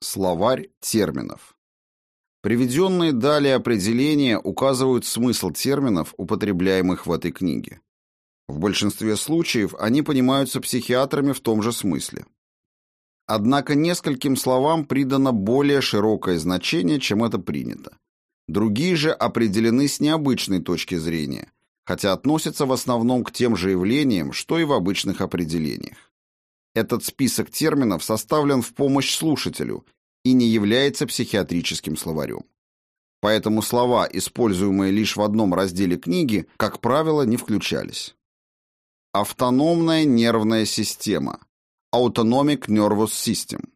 Словарь терминов. Приведенные далее определения указывают смысл терминов, употребляемых в этой книге. В большинстве случаев они понимаются психиатрами в том же смысле. Однако нескольким словам придано более широкое значение, чем это принято. Другие же определены с необычной точки зрения, хотя относятся в основном к тем же явлениям, что и в обычных определениях. Этот список терминов составлен в помощь слушателю и не является психиатрическим словарем. Поэтому слова, используемые лишь в одном разделе книги, как правило, не включались. Автономная нервная система. Autonomic Nervous System.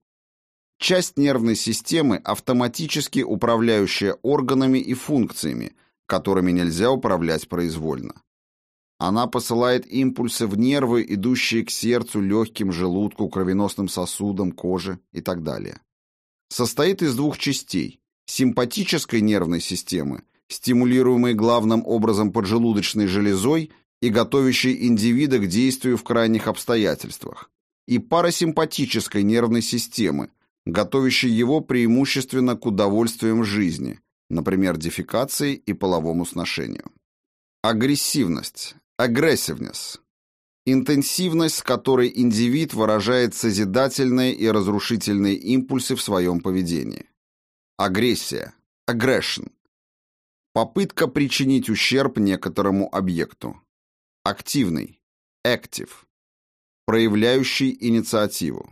Часть нервной системы, автоматически управляющая органами и функциями, которыми нельзя управлять произвольно. Она посылает импульсы в нервы, идущие к сердцу, легким, желудку, кровеносным сосудам, коже и так далее. Состоит из двух частей – симпатической нервной системы, стимулируемой главным образом поджелудочной железой и готовящей индивида к действию в крайних обстоятельствах, и парасимпатической нервной системы, готовящей его преимущественно к удовольствиям жизни, например, дефекации и половому сношению. Агрессивность Aggressiveness – интенсивность, с которой индивид выражает созидательные и разрушительные импульсы в своем поведении. Агрессия – aggression – попытка причинить ущерб некоторому объекту. Активный – active – проявляющий инициативу.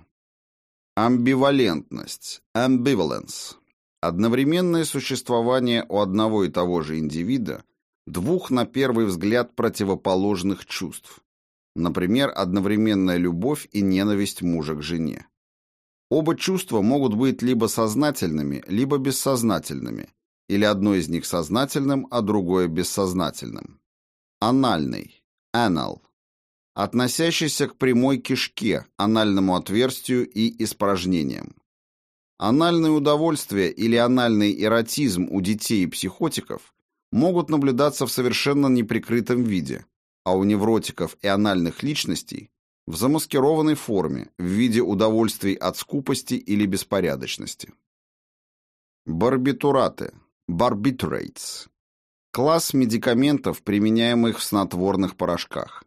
Амбивалентность – ambivalence – одновременное существование у одного и того же индивида – двух, на первый взгляд, противоположных чувств. Например, одновременная любовь и ненависть мужа к жене. Оба чувства могут быть либо сознательными, либо бессознательными, или одно из них сознательным, а другое бессознательным. Анальный, anal, относящийся к прямой кишке, анальному отверстию и испражнениям. Анальное удовольствие или анальный эротизм у детей и психотиков могут наблюдаться в совершенно неприкрытом виде, а у невротиков и анальных личностей в замаскированной форме в виде удовольствий от скупости или беспорядочности. Барбитураты, барбитурейтс. Класс медикаментов, применяемых в снотворных порошках.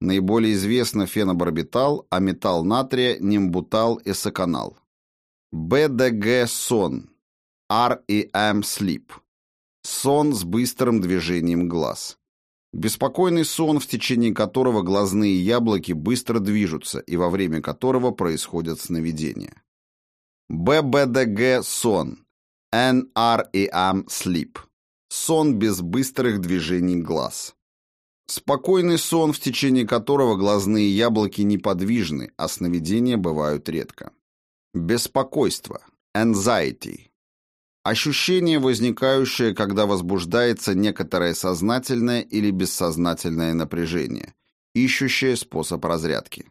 Наиболее известно фенобарбитал, аметал натрия, нимбутал, эсоканал. БДГ-сон, REM-sleep. Сон с быстрым движением глаз. Беспокойный сон, в течение которого глазные яблоки быстро движутся и во время которого происходят сновидения. ББДГ сон. NREM sleep. Сон без быстрых движений глаз. Спокойный сон, в течение которого глазные яблоки неподвижны, а сновидения бывают редко. Беспокойство. Anxiety. Ощущение, возникающее, когда возбуждается некоторое сознательное или бессознательное напряжение, ищущее способ разрядки.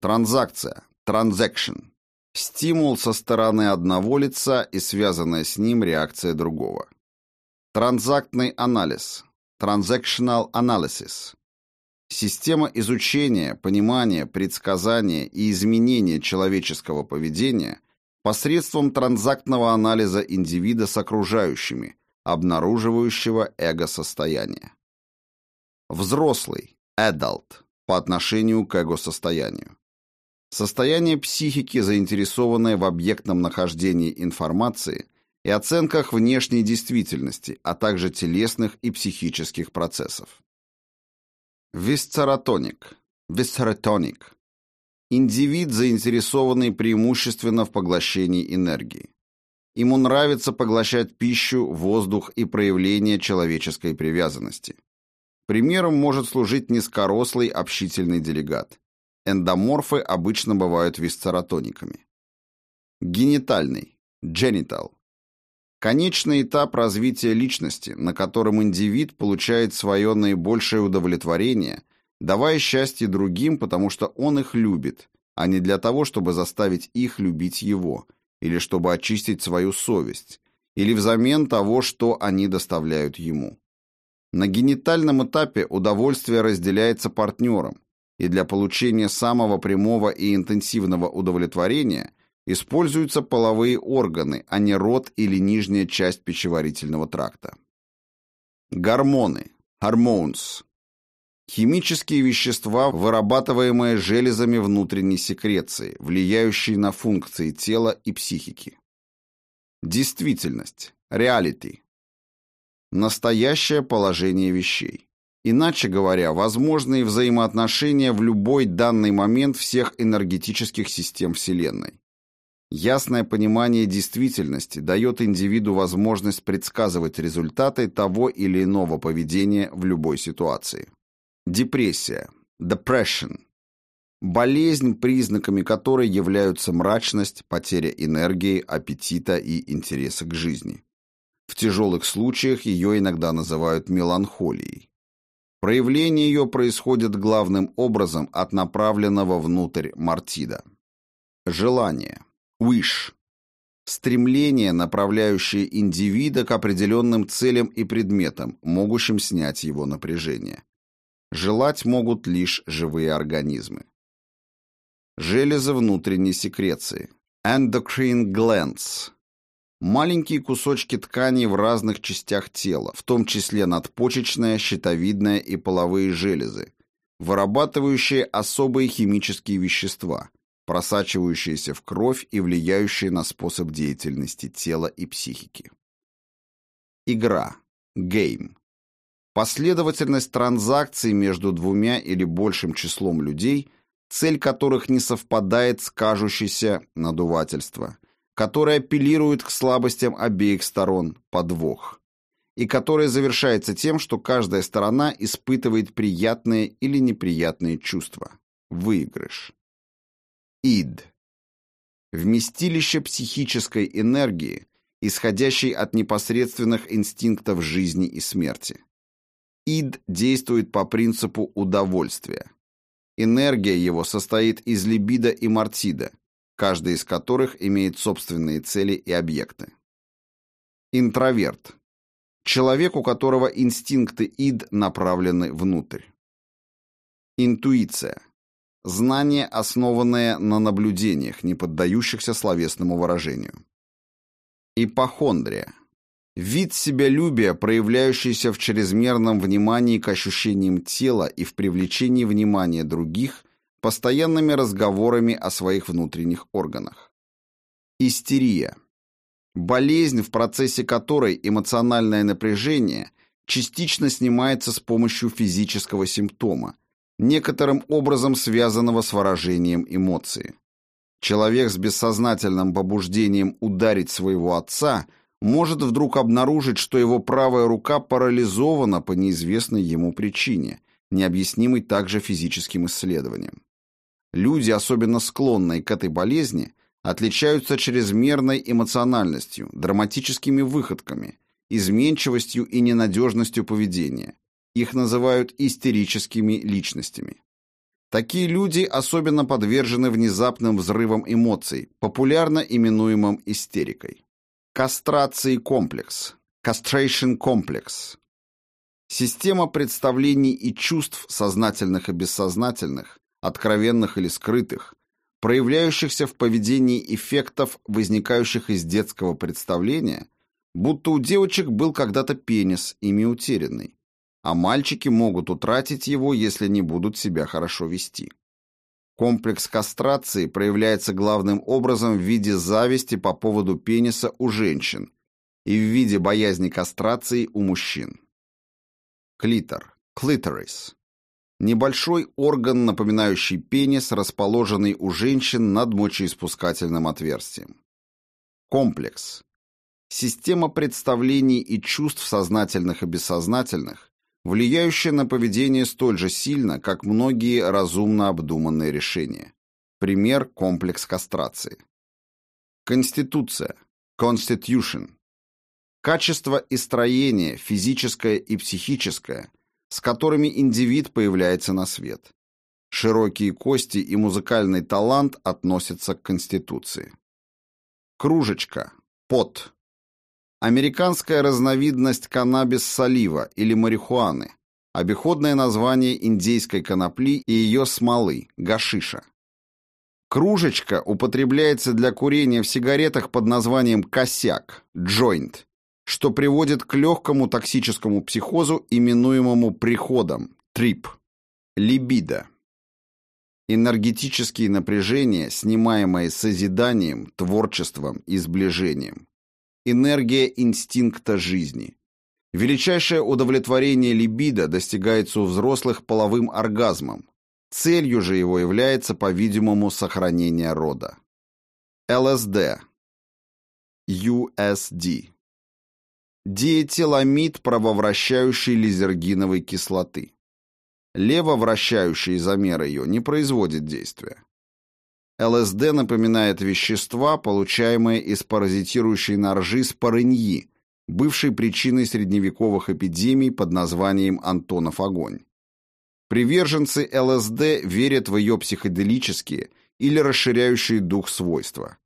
Транзакция, transaction. Стимул со стороны одного лица и связанная с ним реакция другого. Транзактный анализ, transactional analysis. Система изучения, понимания, предсказания и изменения человеческого поведения – посредством транзактного анализа индивида с окружающими, обнаруживающего эго-состояние. Взрослый, adult, по отношению к эго-состоянию. Состояние психики, заинтересованное в объектном нахождении информации и оценках внешней действительности, а также телесных и психических процессов. Висцератоник, висцератоник Индивид, заинтересованный преимущественно в поглощении энергии. Ему нравится поглощать пищу, воздух и проявление человеческой привязанности. Примером может служить низкорослый общительный делегат. Эндоморфы обычно бывают висцератониками. Генитальный. Genital. Конечный этап развития личности, на котором индивид получает свое наибольшее удовлетворение – давая счастье другим, потому что он их любит, а не для того, чтобы заставить их любить его, или чтобы очистить свою совесть, или взамен того, что они доставляют ему. На генитальном этапе удовольствие разделяется партнером, и для получения самого прямого и интенсивного удовлетворения Используются половые органы, а не рот или нижняя часть пищеварительного тракта. Гормоны. Hormones. Химические вещества, вырабатываемые железами внутренней секреции, влияющие на функции тела и психики. Действительность. Reality. Настоящее положение вещей. Иначе говоря, возможные взаимоотношения в любой данный момент всех энергетических систем Вселенной. Ясное понимание действительности дает индивиду возможность предсказывать результаты того или иного поведения в любой ситуации. Депрессия. Depression. Болезнь, признаками которой являются мрачность, потеря энергии, аппетита и интереса к жизни. В тяжелых случаях ее иногда называют меланхолией. Проявление ее происходит главным образом от направленного внутрь мартида. Желание. Wish. Стремление, направляющее индивида к определенным целям и предметам, могущим снять его напряжение. Желать могут лишь живые организмы. Железы внутренней секреции. Endocrine glands. Маленькие кусочки ткани в разных частях тела, в том числе надпочечная, щитовидная и половые железы, вырабатывающие особые химические вещества, просачивающиеся в кровь и влияющие на способ деятельности тела и психики. Игра. Game. Последовательность транзакций между двумя или большим числом людей, цель которых не совпадает с кажущейся надувательство, которое апеллирует к слабостям обеих сторон, подвох, и которое завершается тем, что каждая сторона испытывает приятные или неприятные чувства. Выигрыш. Ид. Вместилище психической энергии, исходящей от непосредственных инстинктов жизни и смерти. Ид действует по принципу удовольствия. Энергия его состоит из либидо и мартида, каждый из которых имеет собственные цели и объекты. Интроверт. Человек, у которого инстинкты ид направлены внутрь. Интуиция. Знание, основанное на наблюдениях, не поддающихся словесному выражению. Ипохондрия. Вид себялюбия, проявляющийся в чрезмерном внимании к ощущениям тела и в привлечении внимания других постоянными разговорами о своих внутренних органах. Истерия. Болезнь, в процессе которой эмоциональное напряжение частично снимается с помощью физического симптома, некоторым образом связанного с выражением эмоции. Человек с бессознательным побуждением ударить своего отца может вдруг обнаружить, что его правая рука парализована по неизвестной ему причине, необъяснимой также физическим исследованием. Люди, особенно склонные к этой болезни, отличаются чрезмерной эмоциональностью, драматическими выходками, изменчивостью и ненадежностью поведения, их называют истерическими личностями. Такие люди особенно подвержены внезапным взрывам эмоций, популярно именуемым истерикой. Кастрации комплекс. Castration комплекс. Система представлений и чувств, сознательных и бессознательных, откровенных или скрытых, проявляющихся в поведении эффектов, возникающих из детского представления, будто у девочек был когда-то пенис, ими утерянный, а мальчики могут утратить его, если не будут себя хорошо вести. Комплекс кастрации проявляется главным образом в виде зависти по поводу пениса у женщин и в виде боязни кастрации у мужчин. Клитор. Клиторис. Небольшой орган, напоминающий пенис, расположенный у женщин над мочеиспускательным отверстием. Комплекс. Система представлений и чувств сознательных и бессознательных, влияющая на поведение столь же сильно, как многие разумно обдуманные решения. Пример – комплекс кастрации. Конституция. Constitution. Качество и строение, физическое и психическое, с которыми индивид появляется на свет. Широкие кости и музыкальный талант относятся к конституции. Кружечка. Пот. Американская разновидность каннабис-салива или марихуаны. Обиходное название индейской конопли и ее смолы – гашиша. Кружечка употребляется для курения в сигаретах под названием косяк, joint, что приводит к легкому токсическому психозу, именуемому приходом, трип, либидо. Энергетические напряжения, снимаемые созиданием, творчеством и сближением. Энергия инстинкта жизни. Величайшее удовлетворение либидо достигается у взрослых половым оргазмом. Целью же его является, по-видимому, сохранение рода. ЛСД. USD. Диэтиламид правовращающей лизергиновой кислоты. Левовращающий изомер ее не производит действия. ЛСД напоминает вещества, получаемые из паразитирующей на ржи спорыньи, бывшей причиной средневековых эпидемий под названием Антонов огонь. Приверженцы ЛСД верят в ее психоделические или расширяющие дух свойства.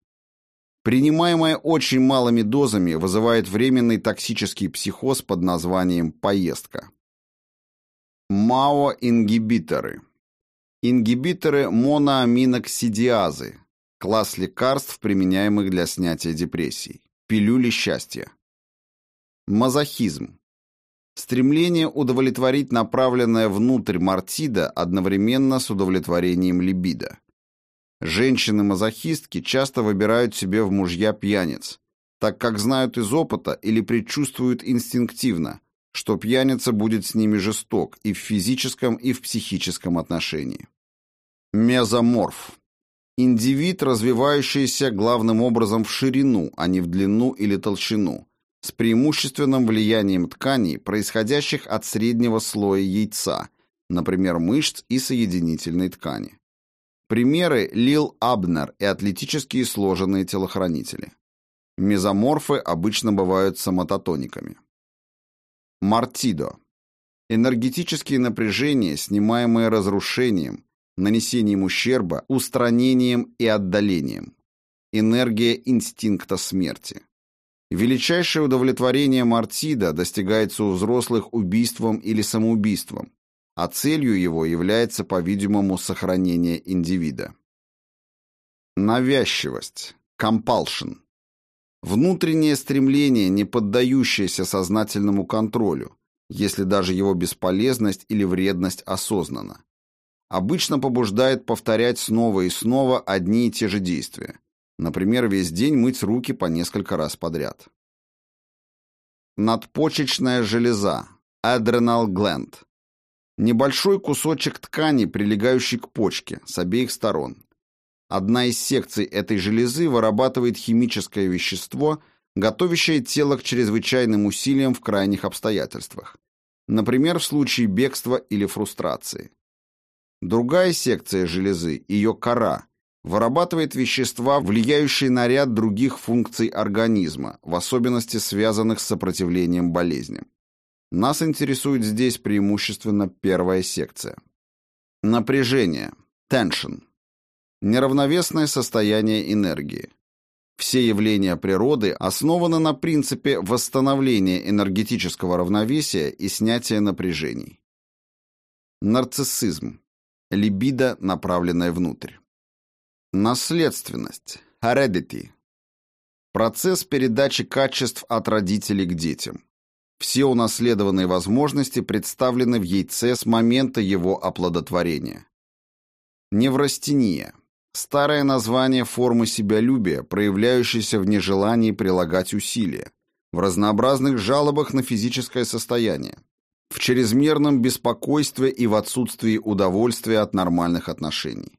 Принимаемое очень малыми дозами вызывает временный токсический психоз под названием поездка. МАО-ингибиторы. Ингибиторы моноаминоксидиазы. Класс лекарств, применяемых для снятия депрессий. Пилюли счастья. Мазохизм. Стремление удовлетворить направленное внутрь мартида одновременно с удовлетворением либидо. Женщины-мазохистки часто выбирают себе в мужья пьяниц, так как знают из опыта или предчувствуют инстинктивно – что пьяница будет с ними жесток и в физическом, и в психическом отношении. Мезоморф. Индивид, развивающийся главным образом в ширину, а не в длину или толщину, с преимущественным влиянием тканей, происходящих от среднего слоя яйца, например, мышц и соединительной ткани. Примеры Лил Абнер и атлетические сложенные телохранители. Мезоморфы обычно бывают самототониками. Мартидо. Энергетические напряжения, снимаемые разрушением, нанесением ущерба, устранением и отдалением. Энергия инстинкта смерти. Величайшее удовлетворение Мартида достигается у взрослых убийством или самоубийством, а целью его является, по-видимому, сохранение индивида. Навязчивость. Compulsion. Внутреннее стремление, не поддающееся сознательному контролю, если даже его бесполезность или вредность осознана. Обычно побуждает повторять снова и снова одни и те же действия. Например, весь день мыть руки по несколько раз подряд. Надпочечная железа. Adrenal gland. Небольшой кусочек ткани, прилегающий к почке, с обеих сторон. Одна из секций этой железы вырабатывает химическое вещество, готовящее тело к чрезвычайным усилиям в крайних обстоятельствах. Например, в случае бегства или фрустрации. Другая секция железы, ее кора, вырабатывает вещества, влияющие на ряд других функций организма, в особенности связанных с сопротивлением болезням. Нас интересует здесь преимущественно первая секция. Напряжение. Tension. Неравновесное состояние энергии. Все явления природы основаны на принципе восстановления энергетического равновесия и снятия напряжений. Нарциссизм. Либидо, направленное внутрь. Наследственность. Heredity. Процесс передачи качеств от родителей к детям. Все унаследованные возможности представлены в яйце с момента его оплодотворения. Неврастения. Старое название формы себялюбия, проявляющейся в нежелании прилагать усилия, в разнообразных жалобах на физическое состояние, в чрезмерном беспокойстве и в отсутствии удовольствия от нормальных отношений.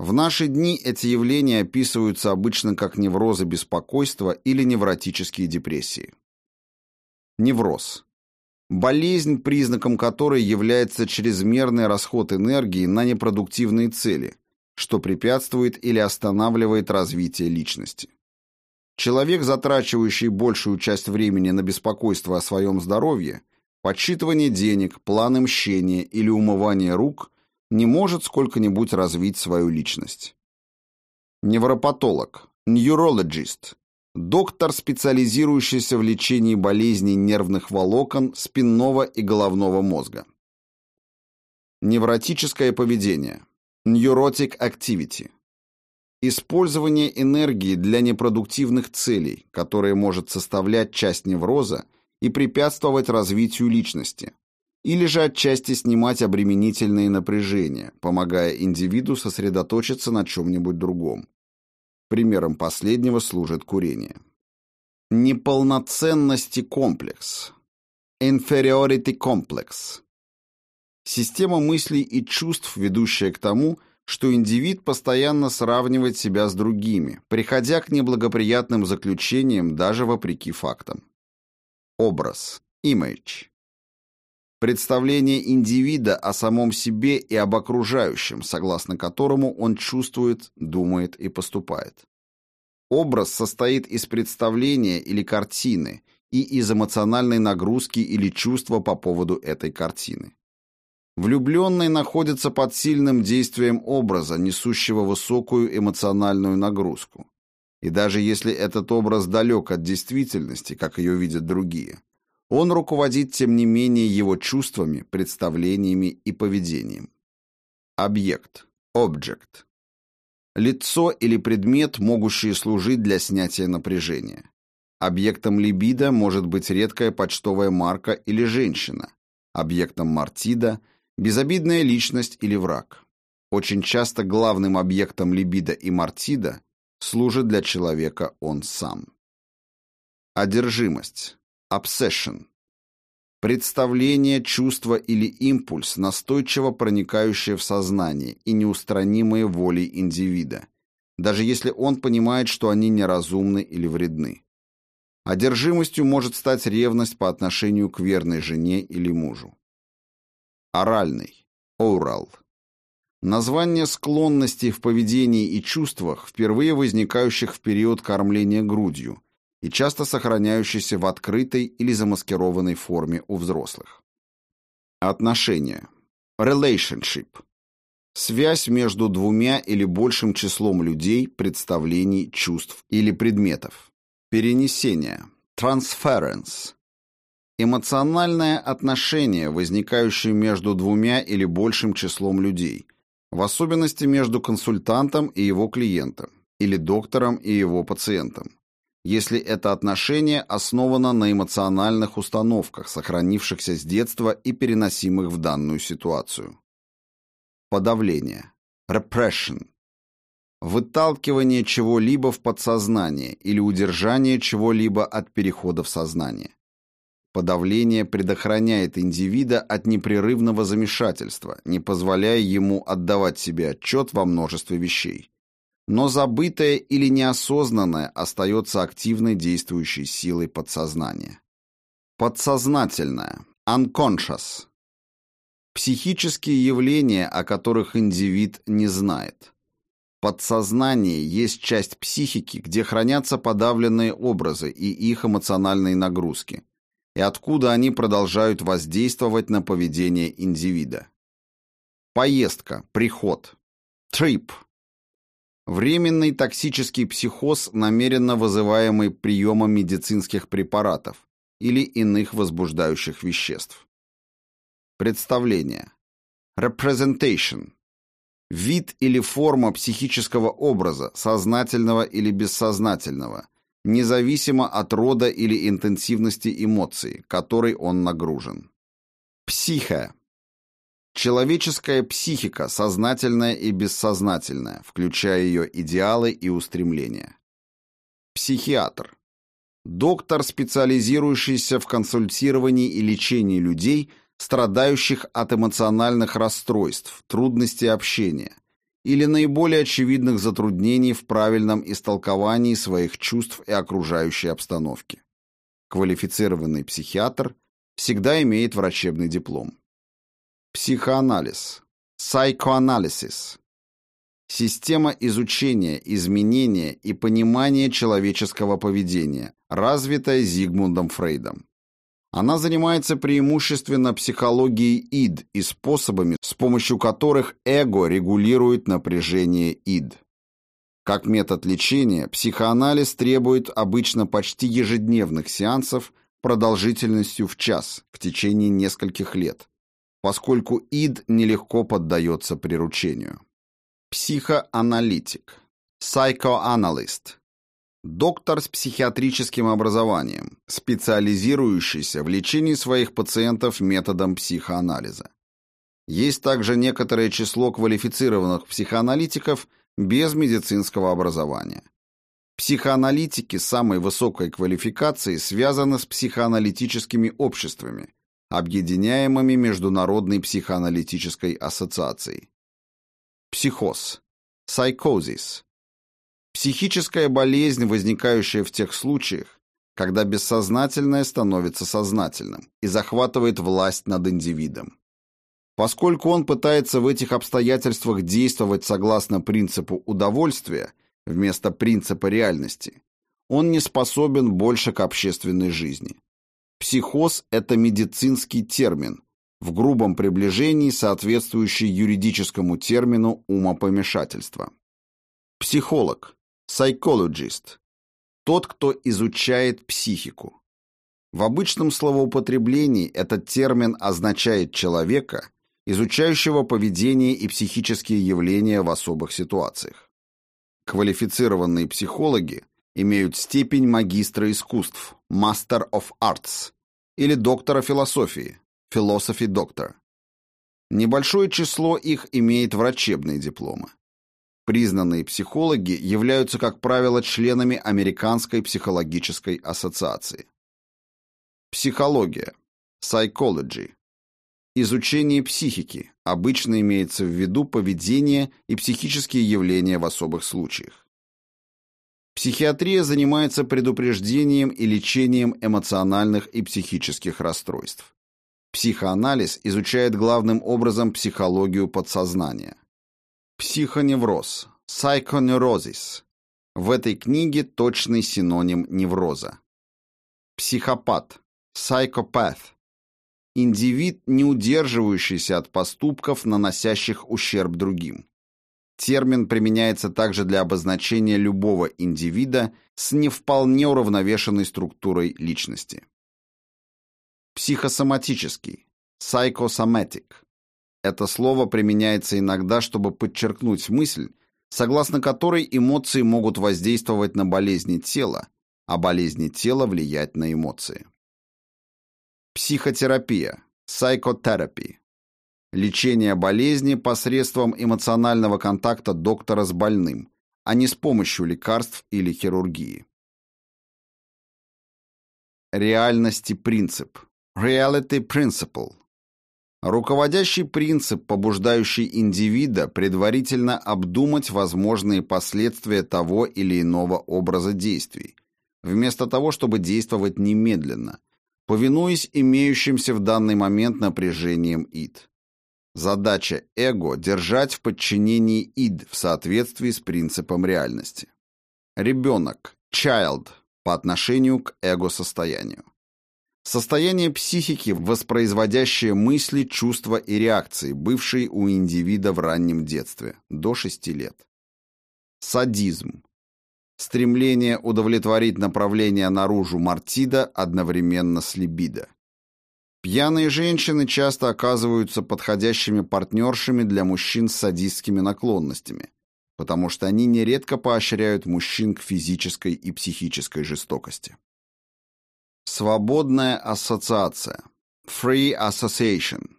В наши дни эти явления описываются обычно как неврозы беспокойства или невротические депрессии. Невроз. Болезнь, признаком которой является чрезмерный расход энергии на непродуктивные цели, что препятствует или останавливает развитие личности. Человек, затрачивающий большую часть времени на беспокойство о своем здоровье, подсчитывание денег, планы мщения или умывание рук, не может сколько-нибудь развить свою личность. Невропатолог, нейрологист, доктор, специализирующийся в лечении болезней нервных волокон, спинного и головного мозга. Невротическое поведение, Neurotic activity. Использование энергии для непродуктивных целей, которое может составлять часть невроза и препятствовать развитию личности, или же отчасти снимать обременительные напряжения, помогая индивиду сосредоточиться на чем-нибудь другом. Примером последнего служит курение. Неполноценности комплекс. Inferiority комплекс. Система мыслей и чувств, ведущая к тому, что индивид постоянно сравнивает себя с другими, приходя к неблагоприятным заключениям даже вопреки фактам. Образ. Image. Представление индивида о самом себе и об окружающем, согласно которому он чувствует, думает и поступает. Образ состоит из представления или картины и из эмоциональной нагрузки или чувства по поводу этой картины. Влюбленный находится под сильным действием образа, несущего высокую эмоциональную нагрузку. И даже если этот образ далек от действительности, как ее видят другие, он руководит, тем не менее, его чувствами, представлениями и поведением. Объект. Object. Лицо или предмет, могущие служить для снятия напряжения. Объектом либидо может быть редкая почтовая марка или женщина. Объектом мартида – безобидная личность или враг. Очень часто главным объектом либидо и мартида служит для человека он сам. Одержимость. Obsession. Представление, чувство или импульс, настойчиво проникающее в сознание и неустранимые волей индивида, даже если он понимает, что они неразумны или вредны. Одержимостью может стать ревность по отношению к верной жене или мужу. Оральный. Oral. Название склонностей в поведении и чувствах, впервые возникающих в период кормления грудью, и часто сохраняющийся в открытой или замаскированной форме у взрослых. Отношения. Relationship. Связь между двумя или большим числом людей, представлений, чувств или предметов. Перенесение. Transference. Эмоциональное отношение, возникающее между двумя или большим числом людей, в особенности между консультантом и его клиентом, или доктором и его пациентом если это отношение основано на эмоциональных установках, сохранившихся с детства и переносимых в данную ситуацию. Подавление. Repression. Выталкивание чего-либо в подсознание или удержание чего-либо от перехода в сознание. Подавление предохраняет индивида от непрерывного замешательства, не позволяя ему отдавать себе отчет во множестве вещей но забытое или неосознанное остается активной действующей силой подсознания. Подсознательное, unconscious. Психические явления, о которых индивид не знает. Подсознание есть часть психики, где хранятся подавленные образы и их эмоциональные нагрузки, и откуда они продолжают воздействовать на поведение индивида. Поездка, приход. Trip – Временный токсический психоз, намеренно вызываемый приемом медицинских препаратов или иных возбуждающих веществ. Представление. Representation. Вид или форма психического образа, сознательного или бессознательного, независимо от рода или интенсивности эмоций, которой он нагружен. Психо. Человеческая психика, сознательная и бессознательная, включая ее идеалы и устремления. Психиатр. Доктор, специализирующийся в консультировании и лечении людей, страдающих от эмоциональных расстройств, трудностей общения или наиболее очевидных затруднений в правильном истолковании своих чувств и окружающей обстановки. Квалифицированный психиатр всегда имеет врачебный диплом. Психоанализ. Psychoanalysis. Система изучения, изменения и понимания человеческого поведения, развитая Зигмундом Фрейдом. Она занимается преимущественно психологией ид и способами, с помощью которых эго регулирует напряжение ид. Как метод лечения, психоанализ требует обычно почти ежедневных сеансов продолжительностью в час в течение нескольких лет, поскольку ид нелегко поддается приручению. Психоаналитик. Psychoanalyst. Доктор с психиатрическим образованием, специализирующийся в лечении своих пациентов методом психоанализа. Есть также некоторое число квалифицированных психоаналитиков без медицинского образования. Психоаналитики самой высокой квалификации связаны с психоаналитическими обществами, объединяемыми Международной психоаналитической ассоциацией. Психоз. Psychosis. Психическая болезнь, возникающая в тех случаях, когда бессознательное становится сознательным и захватывает власть над индивидом. Поскольку он пытается в этих обстоятельствах действовать согласно принципу удовольствия вместо принципа реальности, он не способен больше к общественной жизни. Психоз – это медицинский термин, в грубом приближении соответствующий юридическому термину умопомешательства. Психолог, psychologist – тот, кто изучает психику. В обычном словоупотреблении этот термин означает человека, изучающего поведение и психические явления в особых ситуациях. Квалифицированные психологи имеют степень магистра искусств, Master of Arts, или доктора философии, Philosophy Doctor. Небольшое число их имеет врачебные дипломы. Признанные психологи являются, как правило, членами Американской психологической ассоциации. Психология. Psychology. Изучение психики обычно имеется в виду поведение и психические явления в особых случаях. Психиатрия занимается предупреждением и лечением эмоциональных и психических расстройств. Психоанализ изучает главным образом психологию подсознания. Психоневроз, psychoneurosis. В этой книге точный синоним невроза. Психопат, psychopath Индивид, не удерживающийся от поступков, наносящих ущерб другим. Термин применяется также для обозначения любого индивида с не вполне уравновешенной структурой личности. Психосоматический, psychosomatic. Это слово применяется иногда, чтобы подчеркнуть мысль, согласно которой эмоции могут воздействовать на болезни тела, а болезни тела влиять на эмоции. Психотерапия, psychotherapy. Лечение болезни посредством эмоционального контакта доктора с больным, а не с помощью лекарств или хирургии. Реальности принцип. Reality principle. Руководящий принцип, побуждающий индивида предварительно обдумать возможные последствия того или иного образа действий, вместо того, чтобы действовать немедленно – повинуясь имеющимся в данный момент напряжением ид. Задача эго – держать в подчинении ид в соответствии с принципом реальности. Ребенок – child по отношению к эго-состоянию. Состояние психики, воспроизводящее мысли, чувства и реакции, бывшие у индивида в раннем детстве, до 6 лет. Садизм Стремление удовлетворить направление наружу мартида одновременно с либидо. Пьяные женщины часто оказываются подходящими партнершами для мужчин с садистскими наклонностями, потому что они нередко поощряют мужчин к физической и психической жестокости. Свободная ассоциация. Free association.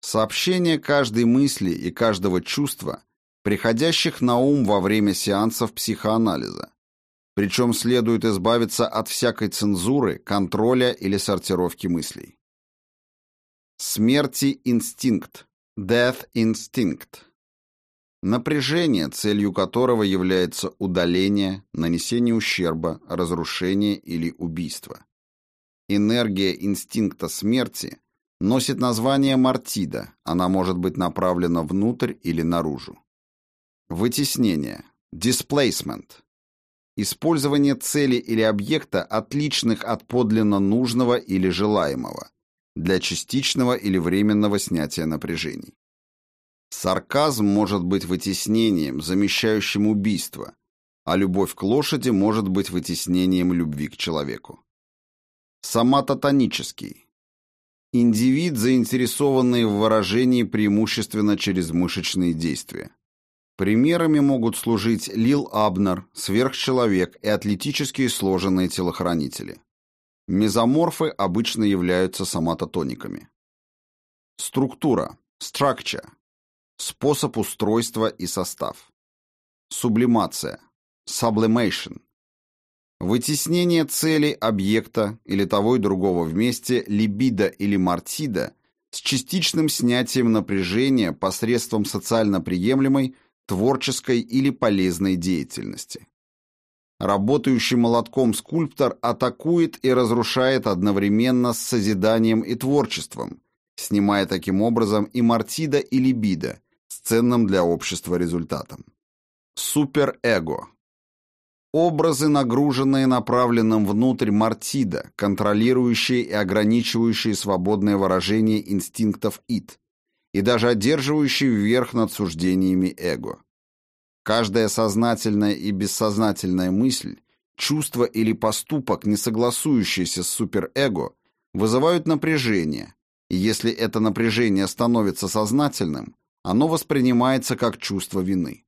Сообщение каждой мысли и каждого чувства приходящих на ум во время сеансов психоанализа. Причем следует избавиться от всякой цензуры, контроля или сортировки мыслей. Смерти инстинкт. Death instinct. Напряжение, целью которого является удаление, нанесение ущерба, разрушение или убийство. Энергия инстинкта смерти носит название мартида, она может быть направлена внутрь или наружу. Вытеснение. Displacement. Использование цели или объекта, отличных от подлинно нужного или желаемого, для частичного или временного снятия напряжений. Сарказм может быть вытеснением, замещающим убийство, а любовь к лошади может быть вытеснением любви к человеку. Соматотонический. Индивид, заинтересованный в выражении преимущественно через мышечные действия. Примерами могут служить Лил Абнер, сверхчеловек и атлетические сложенные телохранители. Мезоморфы обычно являются соматотониками. Структура. Structure. Способ устройства и состав. Сублимация. Sublimation. Вытеснение цели, объекта или того и другого вместе, либидо или мартида, с частичным снятием напряжения посредством социально приемлемой, творческой или полезной деятельности. Работающий молотком скульптор атакует и разрушает одновременно с созиданием и творчеством, снимая таким образом и мартида, и либидо, с ценным для общества результатом. Суперэго Образы, нагруженные направленным внутрь мартида, контролирующие и ограничивающие свободное выражение инстинктов ид, и даже одерживающие верх над суждениями эго. Каждая сознательная и бессознательная мысль, чувство или поступок, не согласующиеся с суперэго, вызывают напряжение, и если это напряжение становится сознательным, оно воспринимается как чувство вины.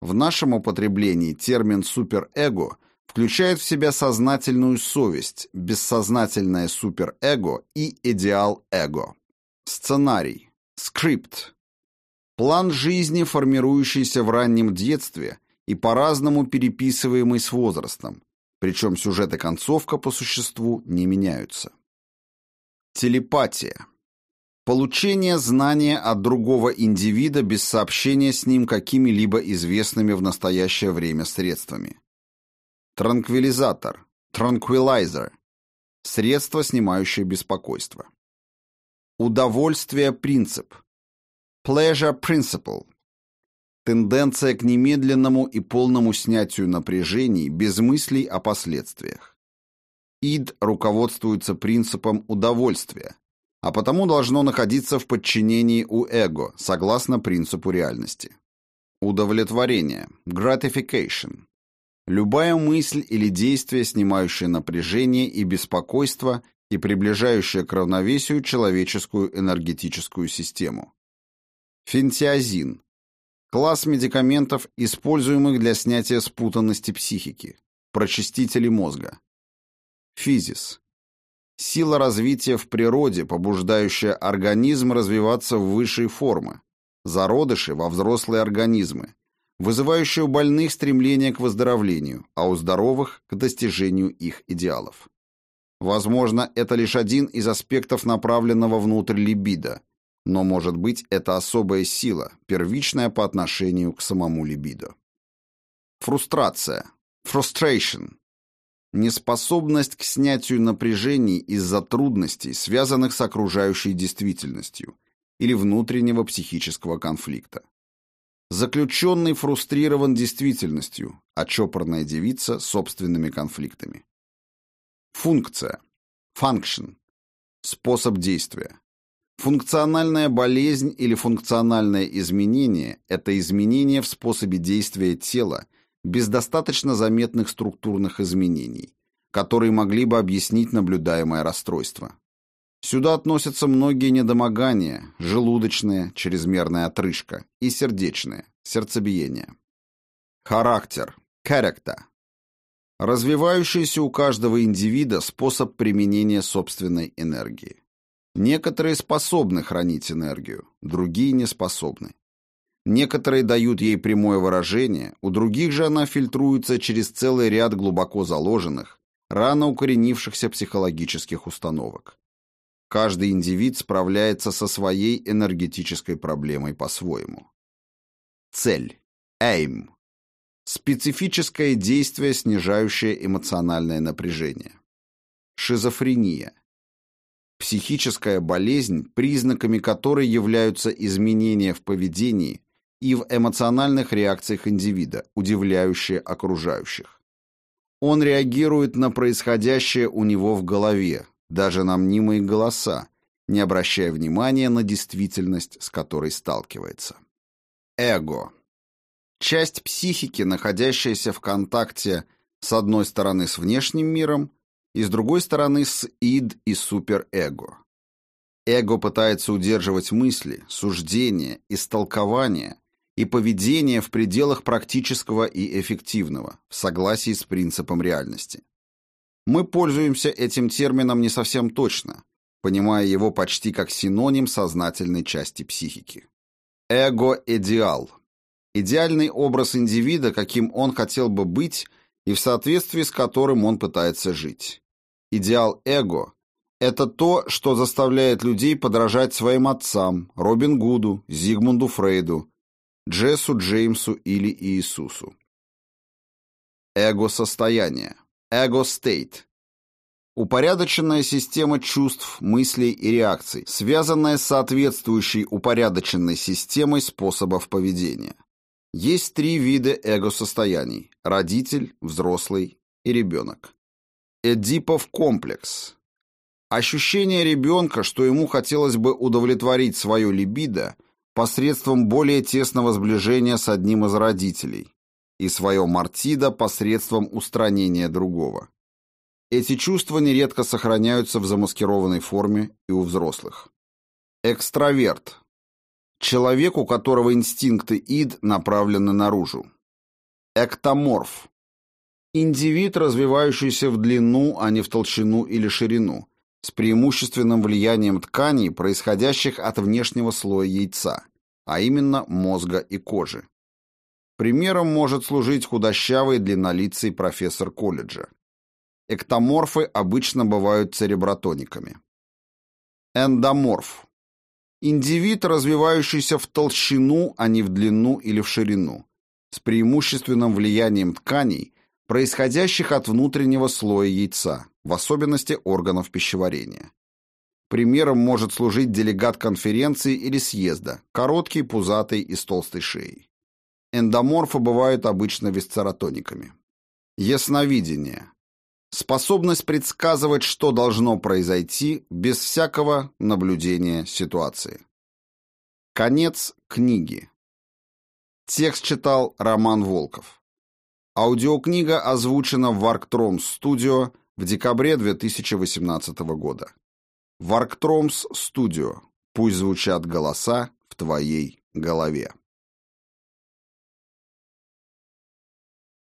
В нашем употреблении термин суперэго включает в себя сознательную совесть, бессознательное суперэго и идеал эго. Сценарий. Скрипт. План жизни, формирующийся в раннем детстве и по-разному переписываемый с возрастом, причем сюжет и концовка по существу не меняются. Телепатия. Получение знания от другого индивида без сообщения с ним какими-либо известными в настоящее время средствами. Транквилизатор. Tranquilizer. Средство, снимающее беспокойство. Удовольствие принцип. Pleasure principle. Тенденция к немедленному и полному снятию напряжений без мыслей о последствиях. ИД руководствуется принципом удовольствия, а потому должно находиться в подчинении у эго, согласно принципу реальности. Удовлетворение, gratification. Любая мысль или действие, снимающее напряжение и беспокойство и приближающее к равновесию человеческую энергетическую систему. Фентиазин. Класс медикаментов, используемых для снятия спутанности психики. Прочистители мозга. Физис. Сила развития в природе, побуждающая организм развиваться в высшие формы, зародыши во взрослые организмы, вызывающая у больных стремление к выздоровлению, а у здоровых – к достижению их идеалов. Возможно, это лишь один из аспектов направленного внутрь либидо, но, может быть, это особая сила, первичная по отношению к самому либидо. Фрустрация. Frustration неспособность к снятию напряжений из-за трудностей, связанных с окружающей действительностью, или внутреннего психического конфликта. Заключенный фрустрирован действительностью, а чопорная девица – собственными конфликтами. Функция. Function. Способ действия. Функциональная болезнь или функциональное изменение – это изменение в способе действия тела без достаточно заметных структурных изменений, которые могли бы объяснить наблюдаемое расстройство. Сюда относятся многие недомогания, желудочные, чрезмерная отрыжка и сердечные, сердцебиение. Характер, character. Развивающийся у каждого индивида способ применения собственной энергии. Некоторые способны хранить энергию, другие не способны. Некоторые дают ей прямое выражение, у других же она фильтруется через целый ряд глубоко заложенных, рано укоренившихся психологических установок. Каждый индивид справляется со своей энергетической проблемой по-своему. Цель. Aim. Специфическое действие, снижающее эмоциональное напряжение. Шизофрения. Психическая болезнь, признаками которой являются изменения в поведении, и в эмоциональных реакциях индивида, удивляющие окружающих. Он реагирует на происходящее у него в голове, даже на мнимые голоса, не обращая внимания на действительность, с которой сталкивается. Эго. Часть психики, находящаяся в контакте с одной стороны с внешним миром и с другой стороны с ид и суперэго. Эго пытается удерживать мысли, суждения, истолкования и поведение в пределах практического и эффективного, в согласии с принципом реальности. Мы пользуемся этим термином не совсем точно, понимая его почти как синоним сознательной части психики. Эго-идеал. Идеальный образ индивида, каким он хотел бы быть и в соответствии с которым он пытается жить. Идеал эго – это то, что заставляет людей подражать своим отцам, Робин Гуду, Зигмунду Фрейду, Джессу Джеймсу или Иисусу. Эго-состояние. Эго-стейт. Упорядоченная система чувств, мыслей и реакций, связанная с соответствующей упорядоченной системой способов поведения. Есть три вида эго-состояний – родитель, взрослый и ребенок. Эдипов комплекс. Ощущение ребенка, что ему хотелось бы удовлетворить свое либидо – посредством более тесного сближения с одним из родителей и свое мартида посредством устранения другого. Эти чувства нередко сохраняются в замаскированной форме и у взрослых. Экстраверт. Человек, у которого инстинкты ид направлены наружу. Эктоморф. Индивид, развивающийся в длину, а не в толщину или ширину, с преимущественным влиянием тканей, происходящих от внешнего слоя яйца, а именно мозга и кожи. Примером может служить худощавый длиннолицый профессор колледжа. Эктоморфы обычно бывают церебротониками. Эндоморф. Индивид, развивающийся в толщину, а не в длину или в ширину, с преимущественным влиянием тканей, происходящих от внутреннего слоя яйца, в особенности органов пищеварения. Примером может служить делегат конференции или съезда, короткий, пузатый и с толстой шеей. Эндоморфы бывают обычно висцеротониками. Ясновидение. Способность предсказывать, что должно произойти, без всякого наблюдения ситуации. Конец книги. Текст читал Роман Волков. Аудиокнига озвучена в Варктромс Студио в декабре 2018 года. Варктромс Студио. Пусть звучат голоса в твоей голове.